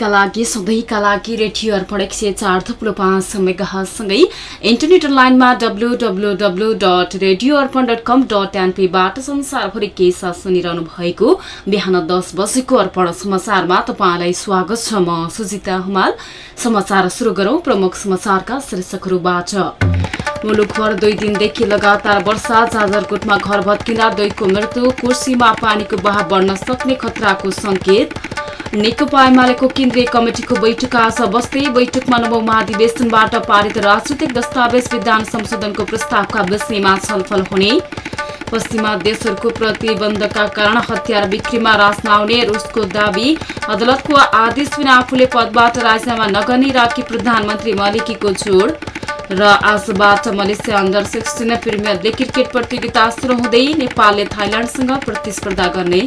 का लागि सधैँका लागि रेडियो अर्पण एक सय चार थुप्रो पाँच मेगासँगै इन्टरनेट लाइनमा W W W dot radio Arpan dot com dot एनपीबाट संसारभरि के साथ सुनिरहनु भएको बिहान दस बजेको अर्पण समाचारमा तपाईँलाई स्वागत छ म सुजिता हुमाल। समाचार सुरु गरौं प्रमुख समाचारका शीर्षकहरूबाट। मुलुकभर दुई दिनदेखि लगातार वर्षा जाजरकोटमा घर भत्किँदा दुईको मृत्यु कुर्सीमा पानीको बहाव बढ्न सक्ने खतराको संकेत नेकपा एमालेको केन्द्रीय कमिटिको बैठक आज बस्दै बैठकमा नवौं महाधिवेशनबाट पारित राजनैतिक दस्तावेज विधान संशोधनको प्रस्तावका विषयमा छलफल हुने। पश्चिमा देशहरूको प्रतिबन्धका कारण हतियार बिक्रीमा रास नआउने रुसको दावी। अदालतको आदेश बिना आफूले पदबाट राजीनामा नगर्ने राखी प्रधानमन्त्री मलिकीको जोड र आजबाट Malaysia under sixteen premier league cricket प्रतियोगिता सुरु हुँदै नेपालले थाइल्याण्डसँग प्रतिस्पर्धा गर्ने।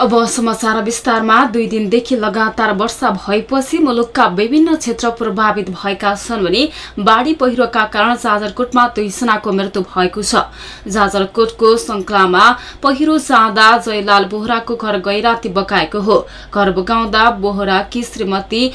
अब समाचार विस्तारमा दुई दिनदेखि लगातार वर्षा भएपछि मुलुकका विभिन्न क्षेत्र प्रभावित भएका छन् भने बाढ़ी पहिरोका कारण जाजरकोटमा दुईजनाको मृत्यु भएको छ। जाजरकोटको संकलामा पहिरो जाँदा जयलाल बोहराको घर गैराती बगाएको हो। घर बगाउँदा बोहराकी श्रीमती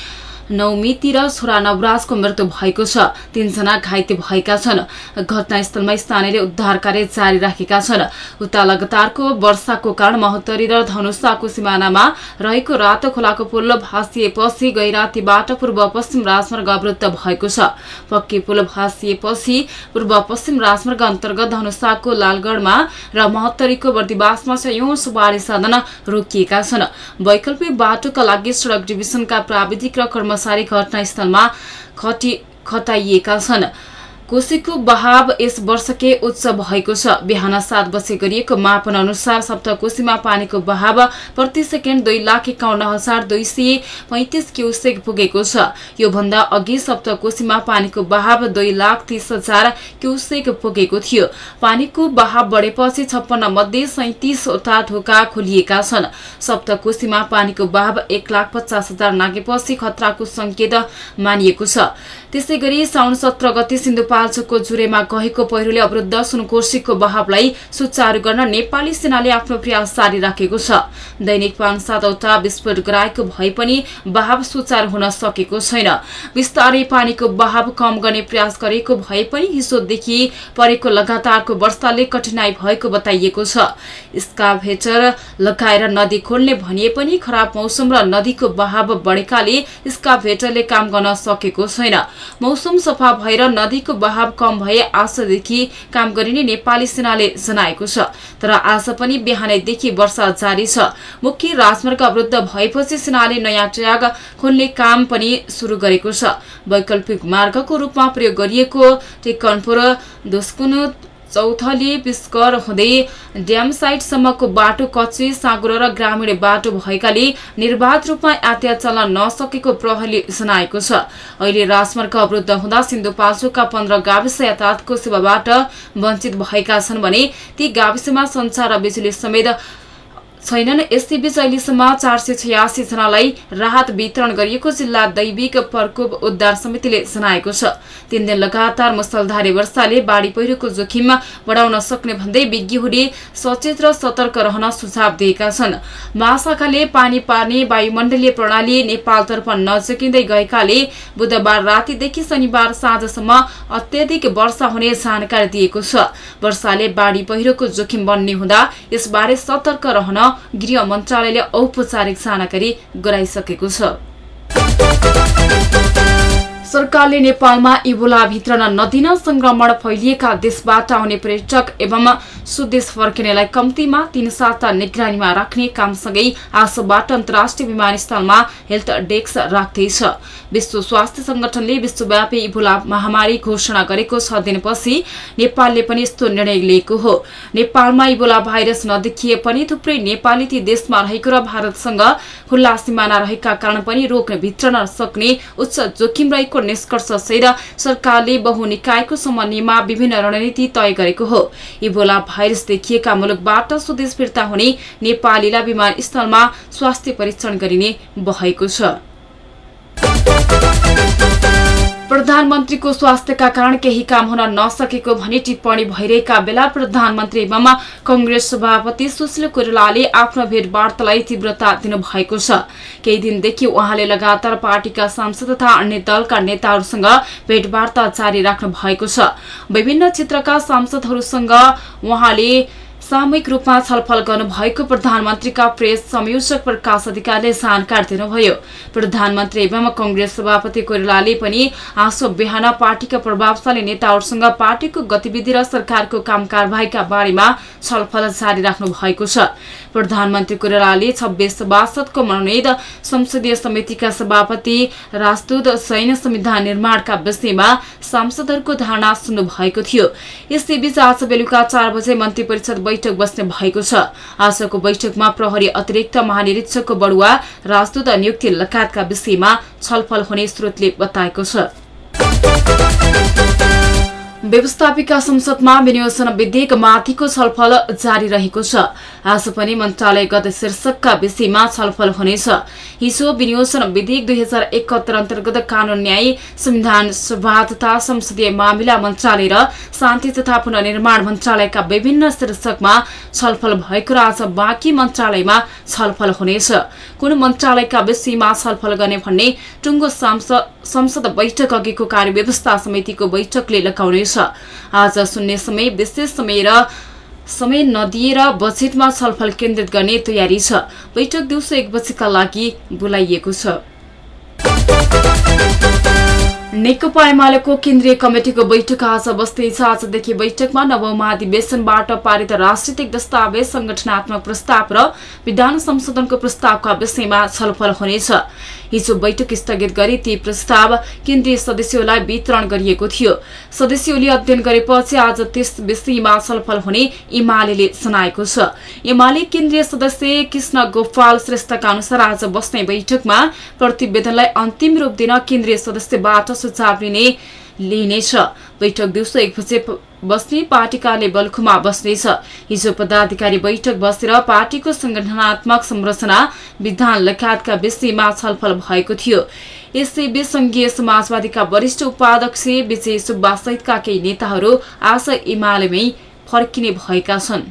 नौमिति र छोरा नवराजको मृत्यु भएको छ। तीनजना घाइते भएका छन्। घटनास्थलमा स्थानीयले उद्धार कार्य जारी राखेका छन्। उता लगातारको वर्षाको कारण महोत्तरी र धनुषाको सिमानामा रहेको रातो खोलाको पुल भाँसिएपछि गैरातीबाट पूर्व पश्चिम राजमार्ग अवरुद्ध भएको छ। पक्की पुल भाँसिएपछि पूर्व पश्चिम राजमार्ग अन्तर्गत धनुषाको लालगढमा र महोत्तरीको बर्दिवासमा सयौं सवारी साधन रोकिएका छन्। वैकल्पिक बाटोका लागि सड़क डिभिजनका प्राविधिक र कर्म कर्मचारी घटनास्थलमा खटाइएका छन्। कोशीको बहाव यस वर्षकै उच्च भएको छ। बिहान सात बजे गरिएको मापन अनुसार सप्तकोशीमा पानीको बहाव प्रति सेकेन्ड दुई लाख एकाउन्न हजार दुई सय पैंतिस क्युसेक पुगेको छ। योभन्दा अघि सप्तकोशीमा पानीको बहाव दुई लाख तीस हजार क्युसेक पुगेको थियो। पानीको बहाव बढेपछि छप्पन्न मध्ये सैतिसवटा ढोका खोलिएका छन्। सप्तकोशीमा पानीको बहाव एक लाख पचास हजार नागेपछि खतराको संकेत मानिएको छ। त्यसै गरी साउन सत्र गति सिन्धुपाल्चोकको जुरेमा गएको पहिरोले अवरुद्ध सुनकोशीको बहावलाई सुचारू गर्न नेपाली सेनाले आफ्नो प्रयास जारी राखेको छ। दैनिक पाँच सातवटा विस्फोट गराएको भए पनि बहाव सुचारू हुन सकेको छैन। विस्तारै पानीको बहाव कम गर्ने प्रयास गरेको भए पनि हिजोदेखि परेको लगातारको वर्षाले कठिनाई भएको बताइएको छ। स्काभेटर लगाएर नदी खोल्ने भनिए पनि खराब मौसम र नदीको बहाव बढेकाले स्काभेटरले काम गर्न सकेको छैन। मौसम सफा भएर नदीको बहाव कम भए आजदेखि काम गरिने नेपाली सेनाले जनाएको छ। तर आज पनि बिहानैदेखि वर्षा जारी छ। मुख्य राजमार्ग अवरुद्ध भएपछि सेनाले नयाँ ट्र्याक खोल्ने काम पनि शुरू गरेको छ। वैकल्पिक मार्गको रूपमा प्रयोग गरिएको टेकनपुर दुस्कुनु चौथली पिस्कर हुँदै ड्याम साइटसम्मको बाटो कच्ची साँगुरो र ग्रामीण बाटो भएकाले निर्वाध रूपमा यातायात चल्न नसकेको प्रहरीले जनाएको छ। अहिले राजमार्ग अवरुद्ध हुँदा सिन्धुपाल्चोकका पन्ध्र गाविस यातायातको सेवाबाट वञ्चित भएका छन् भने ती गाविसमा संचार र बिजुली समेत छैनन्। यसैबीच अहिलेसम्म चार सय छयासी जनालाई राहत वितरण गरिएको जिल्ला दैविक प्रकोप उद्धार समितिले जनाएको छ। तीन दिन लगातार मुसलधारे वर्षाले बाढ़ी पहिरोको जोखिम बढाउन सक्ने भन्दै विज्ञहरूले सचेत र सतर्क रहन सुझाव दिएका छन्। महाशाखाले पानी पार्ने वायुमण्डलीय प्रणाली नेपालतर्फ नजिकिँदै गएकाले बुधबार रातिदेखि शनिबार साँझसम्म अत्याधिक वर्षा हुने जानकारी दिएको छ। वर्षाले बाढ़ी पहिरोको जोखिम बन्ने हुँदा यसबारे सतर्क रहन गृह मन्त्रालयले औपचारिक जानकारी गराइसकेको छ। सरकारले नेपालमा इबोला भित्र नदिन संक्रमण फैलिएका देशबाट आउने पर्यटक एवं स्वदेश फर्किनेलाई कम्तीमा तीन साता निगरानीमा राख्ने कामसँगै आजबाट अन्तर्राष्ट्रिय विमानस्थलमा हेल्थ डेस्क राख्दैछ। विश्व स्वास्थ्य संगठनले विश्वव्यापी इबोला महामारी घोषणा गरेको छ दिनपछि नेपालले पनि यस्तो निर्णय लिएको हो। नेपालमा इबोला भाइरस नदेखिए पनि थुप्रै नेपाली ती देशमा रहेको र भारतसँग खुल्ला सिमाना रहेका कारण पनि रोग भित्रन सक्ने उच्च जोखिम रहेको निष्कर्ष सहित सरकारले बहुनिकायको समन्वयमा विभिन्न रणनीति तय गरेको हो। इबोला भाइरस देखिएका मुलुकबाट स्वदेश फिर्ता हुने नेपालीलाई विमानस्थलमा स्वास्थ्य परीक्षण गरिने भएको छ। प्रधानमन्त्रीको स्वास्थ्यका कारण केही काम हुन नसकेको भनी टिप्पणी भइरहेका बेला प्रधानमन्त्री कंग्रेस सभापति सुशील कोइरालाले आफ्नो भेटवार्तालाई तीव्रता दिनुभएको छ। केही दिनदेखि उहाँले लगातार पार्टीका सांसद तथा अन्य दलका नेताहरूसँग भेटवार्ता जारी राख्नु भएको छ। विभिन्न क्षेत्रका सांसदहरूसँग उहाँले सामूहिक रूपमा छलफल गर्नुभएको प्रधानमन्त्रीका प्रेस संयोजक प्रकाश अधिकारीले जानकारी दिनुभयो। प्रधानमन्त्री एवं कंग्रेस सभापति कोइरालाले पनि आज बिहान पार्टीका प्रभावशाली नेताहरूसँग पार्टीको गतिविधि र सरकारको काम कारवाहीका बारेमा छलफल जारी राख्नु भएको छ। प्रधानमन्त्री कोइरालाले छब्बीस सभासदको मनोनित संसदीय समितिका सभापति राजदूत सैन्य संविधान निर्माणका विषयमा सांसदहरूको धारणा सुन्नु भएको थियो। यसैबीच आज बेलुका चार बजे मन्त्री परिषद बैठक बस्ने भएको छ। आजको बैठकमा प्रहरी अतिरिक्त महानिरीक्षकको बढुवा राजदूत नियुक्ति लगायतका विषयमा छलफल हुने स्रोतले बताएको छ। व्यवस्थापिका संसदमा विनियोजन विधेयक माथिको छलफल जारी रहेको छ। आज पनि मन्त्रालयगत शीर्षकका विषयमा छलफल हुनेछ। हिजो विनियोजन विधेयक दुई हजार एकहत्तर अन्तर्गत कानून न्याय संविधान सभा तथा संसदीय मामिला मन्त्रालय र शान्ति तथा पुननिर्माण मन्त्रालयका विभिन्न शीर्षकमा छलफल भएको र आज बाँकी मन्त्रालयमा छलफल हुनेछ। कुन मन्त्रालयका विषयमा छलफल गर्ने भन्ने टुङ्गो संसद बैठक अघिको कार्यव्यवस्था समितिको बैठकले लगाउनेछ आज शून्य समय विशेष समय र समय नदिएर बजेटमा छलफल केन्द्रित गर्ने तयारी छ। बैठक दिउँसो एक बजेका लागि बोलाइएको छ। नेकपा एमालेको केन्द्रीय कमिटिको बैठक आज बस्दैछ आजदेखि बैठकमा नवौं महाधिवेशनबाट पारित राजनीतिक दस्तावेज संगठनात्मक प्रस्ताव र विधान संशोधनको प्रस्तावका विषयमा छलफल हुनेछ। हिजो बैठक स्थगित गरी ती प्रस्ताव केन्द्रीय सदस्यलाई वितरण गरिएको थियो। सदस्यले अध्ययन गरेपछि आज त्यस विषयमा छलफल हुने एमाले जनाएको छ। एमाले केन्द्रीय सदस्य कृष्ण गोपाल श्रेष्ठका अनुसार आज बस्ने बैठकमा प्रतिवेदनलाई अन्तिम रूप दिन केन्द्रीय सदस्यबाट सुझाव लिने लिइनेछ बैठक दिउँसो एक बजे बस्ने पार्टी कार्य बल्खुमा बस्नेछ। हिजो पदाधिकारी बैठक बसेर पार्टीको संगठनात्मक संरचना विधान लगायतका विषयमा छलफल भएको थियो। यसैबीच संघीय समाजवादीका वरिष्ठ उपाध्यक्ष विजय सुब्बा सहितका केही नेताहरू आज एमालेमै फर्किने भएका छन्।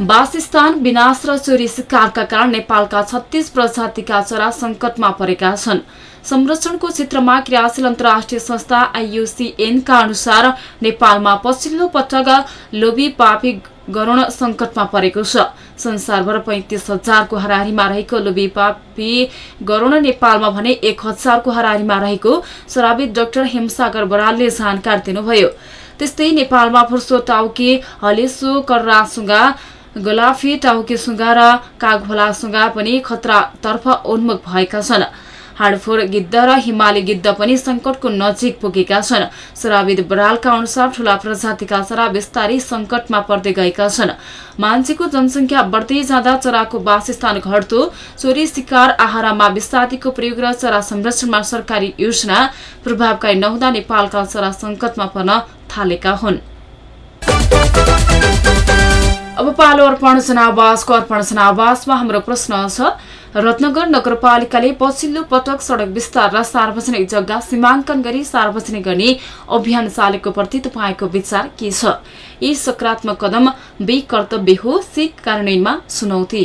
वासस्थान विनाश र चोरी शिकारका कारण नेपालका छत्तीस प्रजातिका चरा संकटमा परेका छन्। संरक्षणको क्षेत्रमा क्रियाशील अन्तर्राष्ट्रिय संस्था आइयुसिएनका अनुसार नेपालमा पछिल्लो पटक लोभी पापी गरुण संकटमा परेको छ। संसारभर पैंतिस हजारको हाराहारीमा रहेको लोभी पापी गरुण नेपालमा भने एक हजारको हाराहारीमा रहेको शराबित डाक्टर हेमसागर बरालले जानकारी दिनुभयो। त्यस्तै नेपालमा फुर्सो टाउके हलेसो कर्रासुगा गलाफी टाउके सुगा र कागभोला सुगा पनि खतरातर्फ उन्मुख भएका छन्। हाडफोर गिद्ध र हिमाली गिद्ध पनि संकटको नजिक पुगेका छन्। शराबिद बरालका अनुसार ठूला प्रजातिका चरा बिस्तारै संकटमा पर्दै गएका छन्। मान्छेको जनसंख्या बढ्दै जाँदा चराको वासस्थान घट्दो चोरी शिकार आहारामा विस्तारीको प्रयोग र चरा संरक्षणमा सरकारी योजना प्रभावकारी नहुँदा नेपालका चरा संकटमा पर्न थालेका हुन्। अब पालो अर्पण जनावासको अर्पण जनावासमा हाम्रो प्रश्न छ। रत्नगर नगरपालिकाले पछिल्लो पटक सड़क विस्तार र सार्वजनिक जग्गा सीमाङ्कन गरी सार्वजनिक गर्ने अभियान चालेको प्रति तपाईँको विचार के छ? यी सकारात्मक कदम बे कर्तव्य हो सिक कार्यान्वयनमा चुनौती।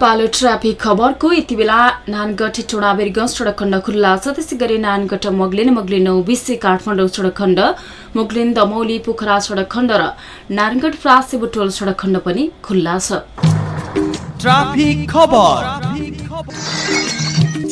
पालो ट्राफिक खबरको यति बेला नानगढ टोडाबेरगंज सडक खण्ड खुल्ला छ त्यसै गरी नानगढ मगलिन मगलिन बिसे काठमाडौँ सडक खण्ड मुगलिन दमौली पोखरा सडक खण्ड र नारायणगढ फ्रासे बुटोल सडक खण्ड पनि खुल्ला छ।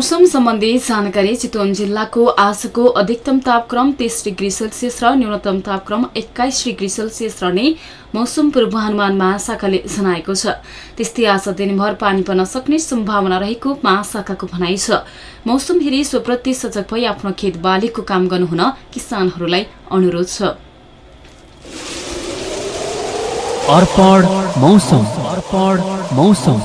मौसम सम्बन्धी जानकारी चितवन जिल्लाको आजको अधिकतम तापक्रम तेइस डिग्री सेल्सियस र न्यूनतम तापक्रम एक्काइस डिग्री सेल्सियस रहने मौसम पूर्वानुमान महाशाखाले जनाएको छ। त्यस्तै आज दिनभर पानी पर्न सक्ने सम्भावना रहेको महाशाखाको भनाइ छ। मौसम हेरी स्वप्रति सजग भई आफ्नो खेत बालीको काम गर्नुहुन किसानहरूलाई अनुरोध छ। अर्पण मौसम। अर्पण मौसम।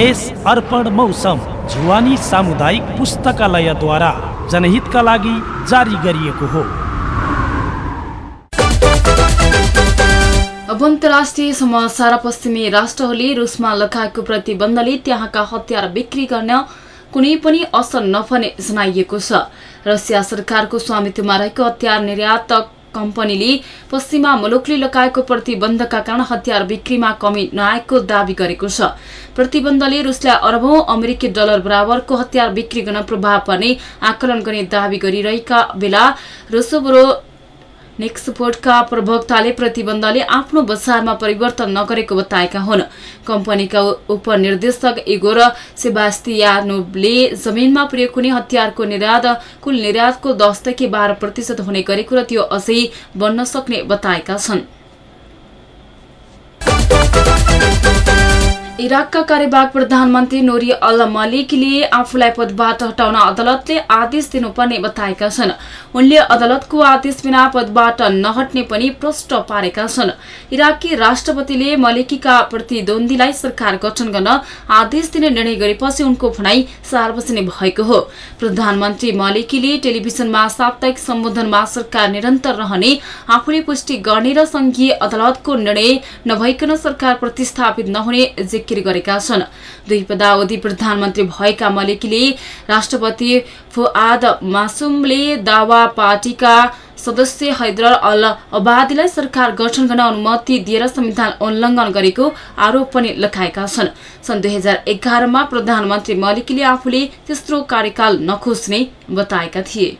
यस अर्पण मौसम। जुवानी सामुदायिक पुस्तकालयद्वारा जनहितका लागि जारी गरिएको हो। अब अन्तर्राष्ट्रिय समाचार पश्चिमी राष्ट्रहरूले रुसमा लगाएको प्रतिबन्धले त्यहाँका हतियार बिक्री गर्न कुनै पनि असर नपर्ने जनाइएको छ। रसिया सरकारको स्वामित्वमा रहेको हतियार निर्यात कम्पनीले पश्चिमा मुलुकले लगाएको प्रतिबन्धका कारण हतियार बिक्रीमा कमी नआएको दावी गरेको छ। प्रतिबन्धले रुसलाई अरबौं अमेरिकी डलर बराबरको हतियार बिक्री गर्न प्रभाव पर्ने आकलन गर्ने दावी गरिरहेका बेला रुसोबरो नेक्सपोर्टका प्रवक्ताले प्रतिबन्धले आफ्नो बजारमा परिवर्तन नगरेको बताएका हुन्। कम्पनीका उपनिर्देशक इगोर सेबास्तियानोले जमिनमा प्रयोग हुने हतियारको निर्यात कुल निर्यातको दसदेखि बाह्र प्रतिशत हुने गरेको र त्यो अझै बढ्न सक्ने बताएका छन्। इराकका कार्यवाहक प्रधानमन्त्री नोरी अल मलिकले आफूलाई पदबाट हटाउन अदालतले आदेश दिनुपर्ने बताएका छन्। उनले अदालतको आदेश बिना पदबाट नहट्ने पनि प्रष्ट पारेका छन्। इराकी राष्ट्रपतिले मलिकीका प्रतिद्वन्दीलाई सरकार गठन गर्न आदेश दिने निर्णय गरेपछि उनको भनाई सार्वजनिक भएको हो। प्रधानमन्त्री मलिकीले टेलिभिजनमा साप्ताहिक सम्बोधनमा सरकार निरन्तर रहने आफूले पुष्टि गर्ने र संघीय अदालतको निर्णय नभइकन सरकार प्रतिस्थापित नहुने जिकिर गरेका छन् दुई पदावधि प्रधानमन्त्री भएका मलिकीले राष्ट्रपति फुआद मासुमले दावा पार्टीका सदस्य हैदर अल अबादीलाई सरकार गठन गर्न अनुमति दिएर संविधान उल्लङ्घन गरेको आरोप पनि लगाएका छन् सन् दुई हजार एघारमा प्रधानमन्त्री मलिकीले आफूले तेस्रो कार्यकाल नखोज्ने बताएका थिए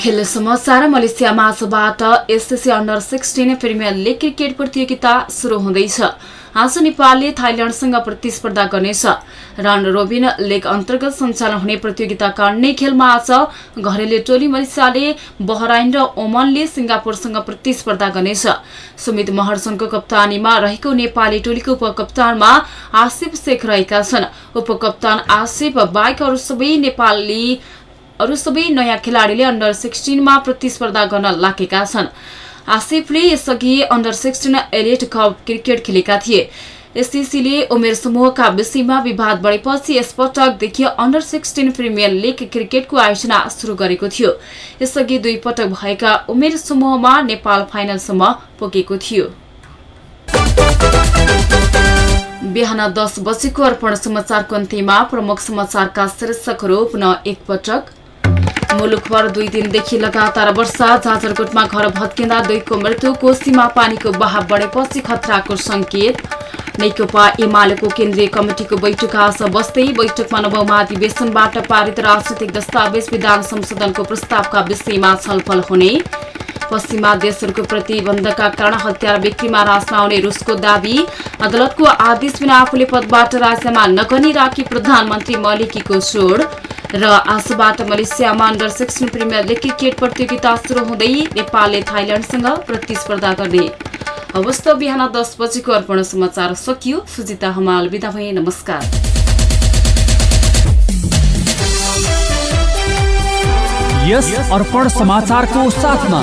खेल समाचार मलेसियामा आजबाट SSC under sixteen premier league cricket प्रतियोगिता शुरू हुँदैछ। आज नेपालले थाइल्याण्डसँग प्रतिस्पर्धा गर्नेछ। राउन्ड रोबिन लिग अन्तर्गत सञ्चालन हुने प्रतियोगिताका अन्य खेलमा आज घरेलु टोली मलेसियाले बहराइन र ओमनले सिंगापुरसँग प्रतिस्पर्धा गर्नेछ। सुमित महर्जनको कप्तानीमा रहेको नेपाली टोलीको उपकप्तानमा आसिफ शेख रहेका छन्। उपकप्तान आसिफ बाहेक अरू सबै नेपाली अरू सबै नयाँ खेलाडीले अन्डर सिक्सटिनमा प्रतिस्पर्धा गर्न लागेका छन्। आसिफले यसअघि under sixteen elite cup cricket खेलेका थिए। एससिसीले उमेर समूहका विषयमा विवाद बढेपछि यसपटकदेखि अन्डर सिक्सटिन प्रिमियर लिग क्रिकेटको आयोजना शुरू गरेको थियो। यसअघि दुई पटक भएका उमेर समूहमा नेपाल फाइनलसम्म पुगेको थियो। बिहान दस बजेको अर्पण समाचारको अन्त्यमा प्रमुख समाचारका शीर्षकहरू पुनः एकपटक मुलुकभर दुई दिनदेखि लगातार वर्षा जाजरकोटमा घर भत्किँदा दुईको मृत्यु कोसीमा पानीको बहाव बढेपछि खतराको संकेत नेकपा एमालेको केन्द्रीय कमिटिको बैठक आज बस्दै बैठकमा नवौं महाधिवेशनबाट पारित राजनैतिक दस्तावेज विधान संशोधनको प्रस्तावका विषयमा छलफल हुने। पश्चिमा देशहरूको प्रतिबन्धका कारण हतियार बिक्रीमा रास नआउने रुसको दावी अदालतको आदेश बिना आफूले पदबाट राजीनामा नगर्ने राखी प्रधानमन्त्री मलिकीको जोड र आजबाट मलेसियामा under sixteen premier league cricket प्रतियोगिता शुरू हुँदै नेपालले थाइल्याण्डसँग प्रतिस्पर्धा गर्ने अवस्था बिहान दस बजेको अर्पण समाचार सकियो। सुजिता हमाल बिदा भए। नमस्कार। यस अर्पण समाचारको साथमा